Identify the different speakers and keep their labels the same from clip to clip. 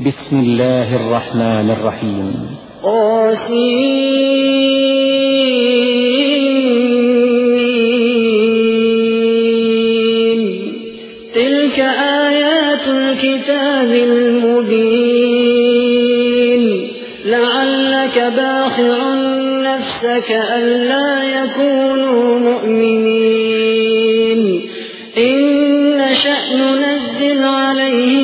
Speaker 1: بسم الله الرحمن الرحيم.
Speaker 2: قاسين تلك آيات الكتاب المبين. لعلك باخع نفسك ألا يكونوا مؤمنين. إن نشأ ننزل عليهم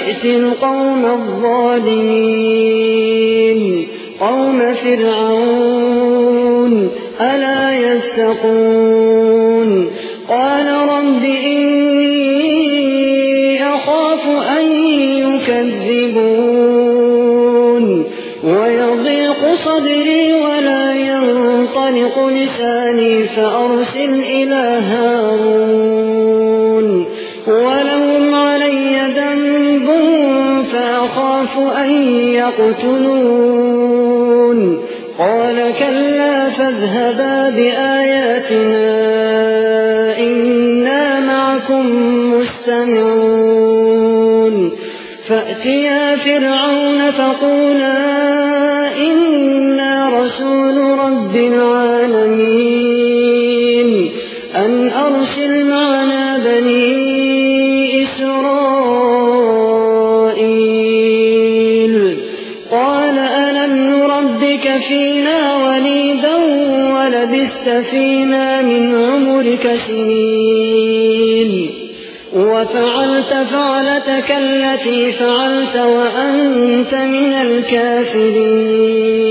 Speaker 2: ائت القوم الظالمين. قوم فرعون ألا يتقون؟ قال رب إني أخاف أن يكذبون. ويضيق صدري ولا ينطلق لساني فأرسل إلى هارون. أن يقتلون. قال كلا فاذهبا بآياتنا إنا معكم مستمعون. فأتيا فرعون فقولا إنا رسول رب العالمين. نربك فينا وليدا ولبثت فينا من عمرك سنين. وفعلت فعلتك التي فعلت وأنت من الكافرين.